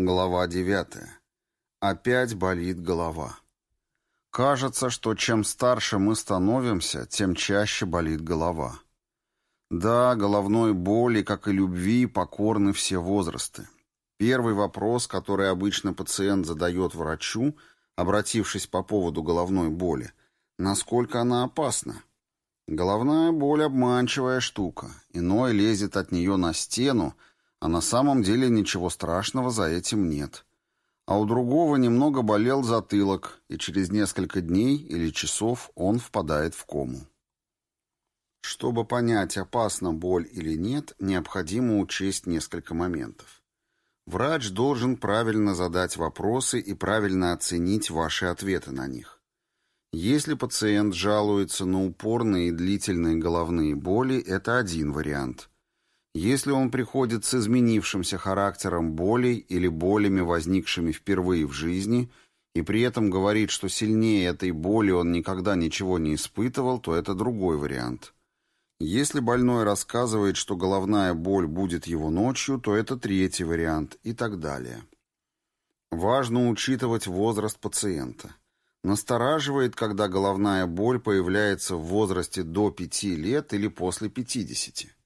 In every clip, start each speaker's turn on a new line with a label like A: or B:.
A: Глава 9. Опять болит голова. Кажется, что чем старше мы становимся, тем чаще болит голова. Да, головной боли, как и любви, покорны все возрасты. Первый вопрос, который обычно пациент задает врачу, обратившись по поводу головной боли, насколько она опасна. Головная боль – обманчивая штука. Иной лезет от нее на стену, а на самом деле ничего страшного за этим нет. А у другого немного болел затылок, и через несколько дней или часов он впадает в кому. Чтобы понять, опасна боль или нет, необходимо учесть несколько моментов. Врач должен правильно задать вопросы и правильно оценить ваши ответы на них. Если пациент жалуется на упорные и длительные головные боли, это один вариант – если он приходит с изменившимся характером болей или болями, возникшими впервые в жизни, и при этом говорит, что сильнее этой боли он никогда ничего не испытывал, то это другой вариант. Если больной рассказывает, что головная боль будет его ночью, то это третий вариант и так далее. Важно учитывать возраст пациента. Настораживает, когда головная боль появляется в возрасте до 5 лет или после 50.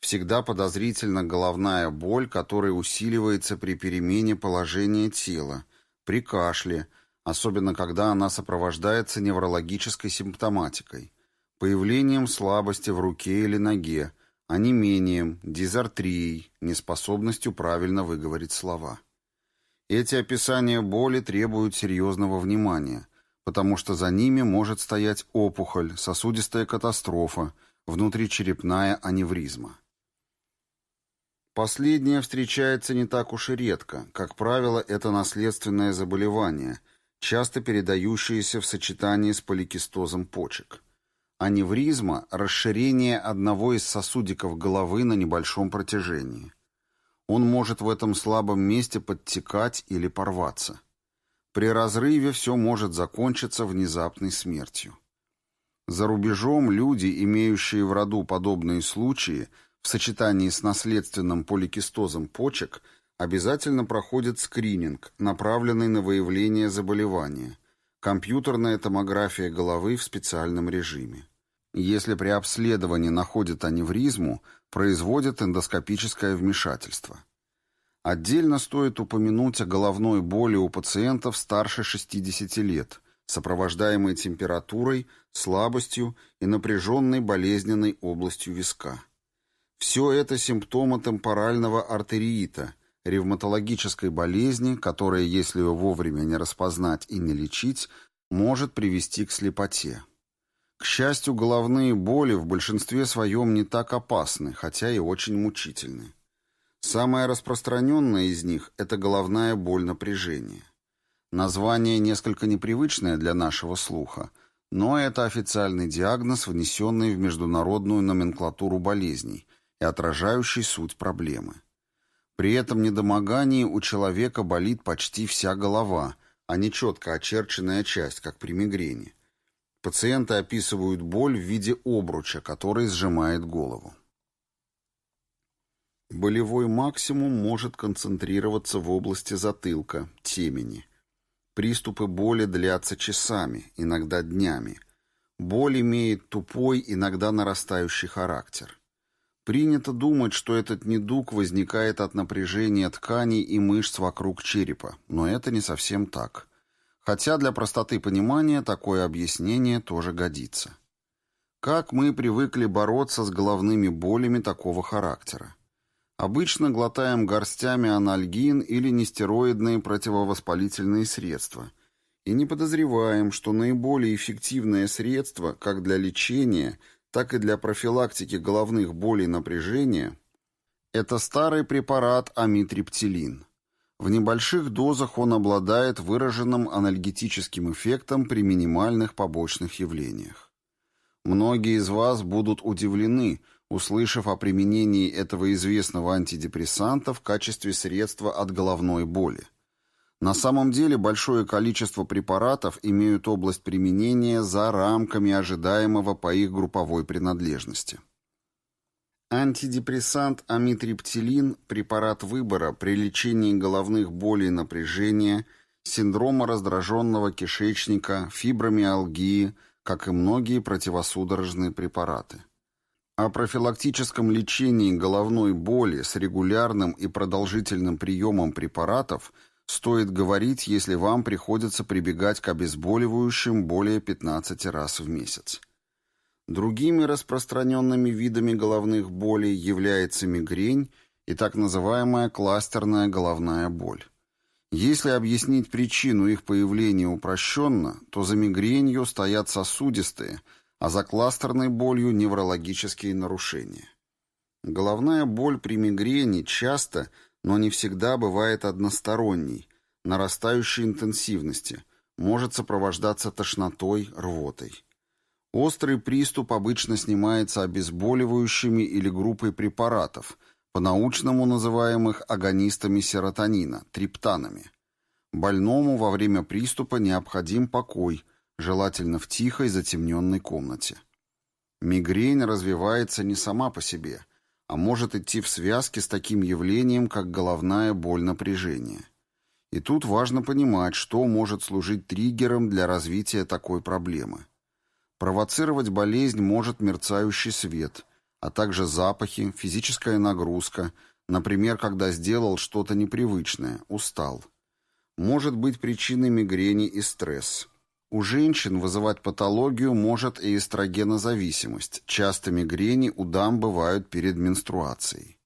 A: Всегда подозрительна головная боль, которая усиливается при перемене положения тела, при кашле, особенно когда она сопровождается неврологической симптоматикой, появлением слабости в руке или ноге, онемением, дизартрией, неспособностью правильно выговорить слова. Эти описания боли требуют серьезного внимания, потому что за ними может стоять опухоль, сосудистая катастрофа, внутричерепная аневризма. Последнее встречается не так уж и редко. Как правило, это наследственное заболевание, часто передающееся в сочетании с поликистозом почек. Аневризма – расширение одного из сосудиков головы на небольшом протяжении. Он может в этом слабом месте подтекать или порваться. При разрыве все может закончиться внезапной смертью. За рубежом люди, имеющие в роду подобные случаи – в сочетании с наследственным поликистозом почек обязательно проходит скрининг, направленный на выявление заболевания, компьютерная томография головы в специальном режиме. Если при обследовании находят аневризму, производят эндоскопическое вмешательство. Отдельно стоит упомянуть о головной боли у пациентов старше 60 лет, сопровождаемой температурой, слабостью и напряженной болезненной областью виска. Все это симптомы темпорального артериита, ревматологической болезни, которая, если ее вовремя не распознать и не лечить, может привести к слепоте. К счастью, головные боли в большинстве своем не так опасны, хотя и очень мучительны. Самая распространенная из них – это головная боль напряжения. Название несколько непривычное для нашего слуха, но это официальный диагноз, внесенный в международную номенклатуру болезней, и отражающий суть проблемы. При этом недомогании у человека болит почти вся голова, а не четко очерченная часть, как при мигрени. Пациенты описывают боль в виде обруча, который сжимает голову. Болевой максимум может концентрироваться в области затылка, темени. Приступы боли длятся часами, иногда днями. Боль имеет тупой, иногда нарастающий характер. Принято думать, что этот недуг возникает от напряжения тканей и мышц вокруг черепа, но это не совсем так. Хотя для простоты понимания такое объяснение тоже годится. Как мы привыкли бороться с головными болями такого характера? Обычно глотаем горстями анальгин или нестероидные противовоспалительные средства и не подозреваем, что наиболее эффективное средство как для лечения – так и для профилактики головных болей напряжения, это старый препарат амитриптилин. В небольших дозах он обладает выраженным анальгетическим эффектом при минимальных побочных явлениях. Многие из вас будут удивлены, услышав о применении этого известного антидепрессанта в качестве средства от головной боли. На самом деле большое количество препаратов имеют область применения за рамками ожидаемого по их групповой принадлежности. Антидепрессант амитриптилин – препарат выбора при лечении головных болей напряжения, синдрома раздраженного кишечника, фибромиалгии, как и многие противосудорожные препараты. О профилактическом лечении головной боли с регулярным и продолжительным приемом препаратов стоит говорить, если вам приходится прибегать к обезболивающим более 15 раз в месяц. Другими распространенными видами головных болей является мигрень и так называемая кластерная головная боль. Если объяснить причину их появления упрощенно, то за мигренью стоят сосудистые, а за кластерной болью неврологические нарушения. Головная боль при мигрени часто, но не всегда бывает односторонней, нарастающей интенсивности, может сопровождаться тошнотой, рвотой. Острый приступ обычно снимается обезболивающими или группой препаратов, по-научному называемых агонистами серотонина, триптанами. Больному во время приступа необходим покой, желательно в тихой затемненной комнате. Мигрень развивается не сама по себе, а может идти в связке с таким явлением, как головная боль напряжения. И тут важно понимать, что может служить триггером для развития такой проблемы. Провоцировать болезнь может мерцающий свет, а также запахи, физическая нагрузка, например, когда сделал что-то непривычное, устал. Может быть причиной мигрени и стресс. У женщин вызывать патологию может и эстрогенозависимость. Часто мигрени у дам бывают перед менструацией.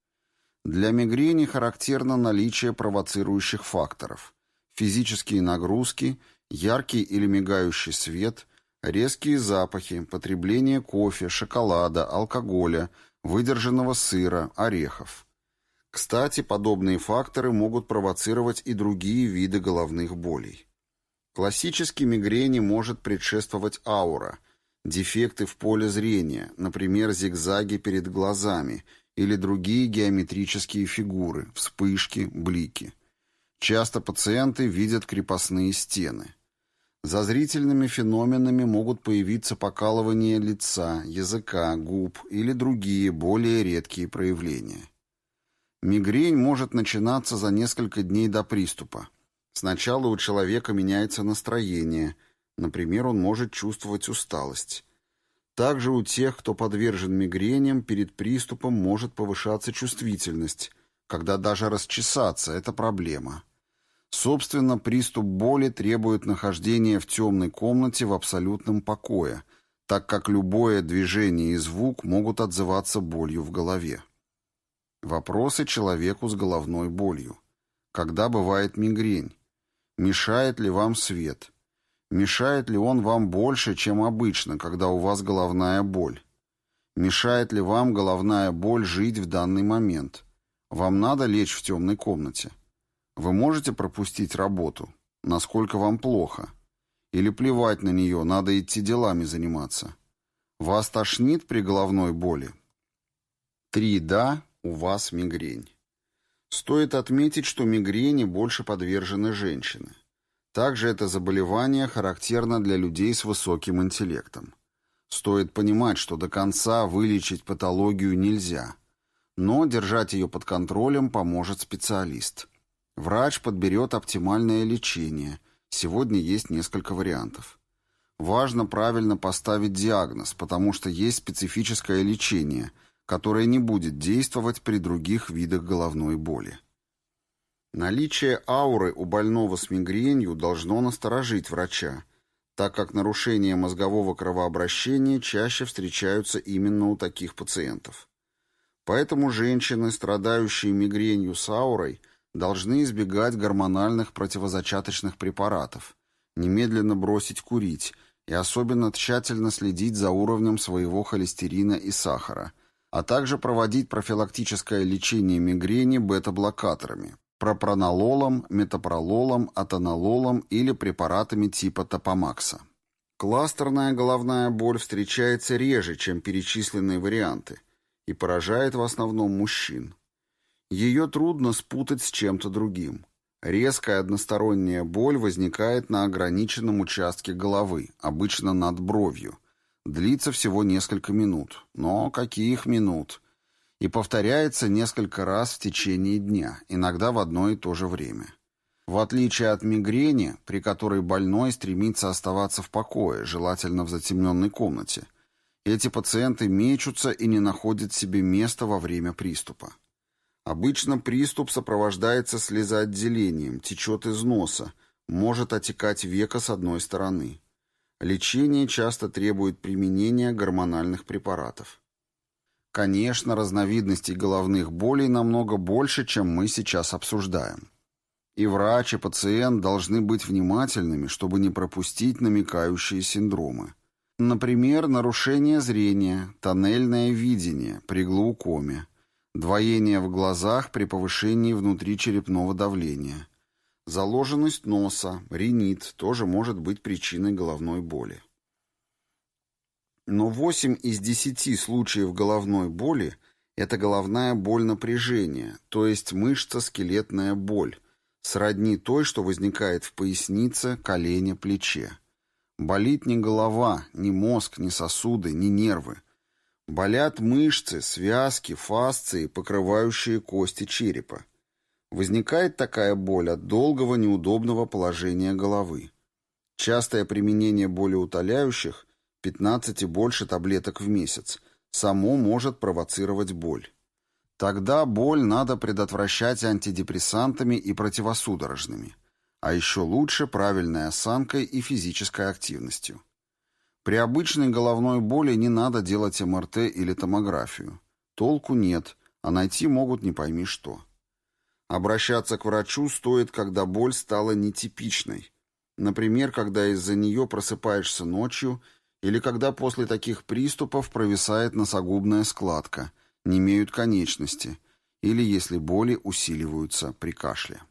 A: Для мигрени характерно наличие провоцирующих факторов. Физические нагрузки, яркий или мигающий свет – Резкие запахи, потребление кофе, шоколада, алкоголя, выдержанного сыра, орехов. Кстати, подобные факторы могут провоцировать и другие виды головных болей. Классической мигрени может предшествовать аура, дефекты в поле зрения, например, зигзаги перед глазами или другие геометрические фигуры, вспышки, блики. Часто пациенты видят крепостные стены. За зрительными феноменами могут появиться покалывание лица, языка, губ или другие, более редкие проявления. Мигрень может начинаться за несколько дней до приступа. Сначала у человека меняется настроение, например, он может чувствовать усталость. Также у тех, кто подвержен мигреням, перед приступом может повышаться чувствительность, когда даже расчесаться – это проблема. Собственно, приступ боли требует нахождения в темной комнате в абсолютном покое, так как любое движение и звук могут отзываться болью в голове. Вопросы человеку с головной болью. Когда бывает мигрень? Мешает ли вам свет? Мешает ли он вам больше, чем обычно, когда у вас головная боль? Мешает ли вам головная боль жить в данный момент? Вам надо лечь в темной комнате? Вы можете пропустить работу? Насколько вам плохо? Или плевать на нее, надо идти делами заниматься? Вас тошнит при головной боли? Три «да», у вас мигрень. Стоит отметить, что мигрени больше подвержены женщины. Также это заболевание характерно для людей с высоким интеллектом. Стоит понимать, что до конца вылечить патологию нельзя, но держать ее под контролем поможет специалист. Врач подберет оптимальное лечение. Сегодня есть несколько вариантов. Важно правильно поставить диагноз, потому что есть специфическое лечение, которое не будет действовать при других видах головной боли. Наличие ауры у больного с мигренью должно насторожить врача, так как нарушения мозгового кровообращения чаще встречаются именно у таких пациентов. Поэтому женщины, страдающие мигренью с аурой – должны избегать гормональных противозачаточных препаратов, немедленно бросить курить и особенно тщательно следить за уровнем своего холестерина и сахара, а также проводить профилактическое лечение мигрени бета-блокаторами, пропранололом, метапрололом, атонололом или препаратами типа топомакса. Кластерная головная боль встречается реже, чем перечисленные варианты, и поражает в основном мужчин. Ее трудно спутать с чем-то другим. Резкая односторонняя боль возникает на ограниченном участке головы, обычно над бровью. Длится всего несколько минут. Но каких минут? и повторяется несколько раз в течение дня, иногда в одно и то же время. В отличие от мигрени, при которой больной стремится оставаться в покое, желательно в затемненной комнате, эти пациенты мечутся и не находят себе места во время приступа. Обычно приступ сопровождается слезоотделением, течет из носа, может отекать века с одной стороны. Лечение часто требует применения гормональных препаратов. Конечно, разновидностей головных болей намного больше, чем мы сейчас обсуждаем. И врач, и пациент должны быть внимательными, чтобы не пропустить намекающие синдромы. Например, нарушение зрения, тоннельное видение при глаукоме, двоение в глазах при повышении внутричерепного давления, заложенность носа, ринит тоже может быть причиной головной боли. Но 8 из 10 случаев головной боли – это головная боль напряжения, то есть мышца-скелетная боль, сродни той, что возникает в пояснице, колене, плече. Болит не голова, не мозг, не сосуды, не нервы. Болят мышцы, связки, фасции, покрывающие кости черепа. Возникает такая боль от долгого неудобного положения головы. Частое применение болеутоляющих, 15 и больше таблеток в месяц, само может провоцировать боль. Тогда боль надо предотвращать антидепрессантами и противосудорожными. А еще лучше правильной осанкой и физической активностью. При обычной головной боли не надо делать МРТ или томографию. Толку нет, а найти могут не пойми что. Обращаться к врачу стоит, когда боль стала нетипичной. Например, когда из-за нее просыпаешься ночью или когда после таких приступов провисает носогубная складка – не имеют конечности, или если боли усиливаются при кашле.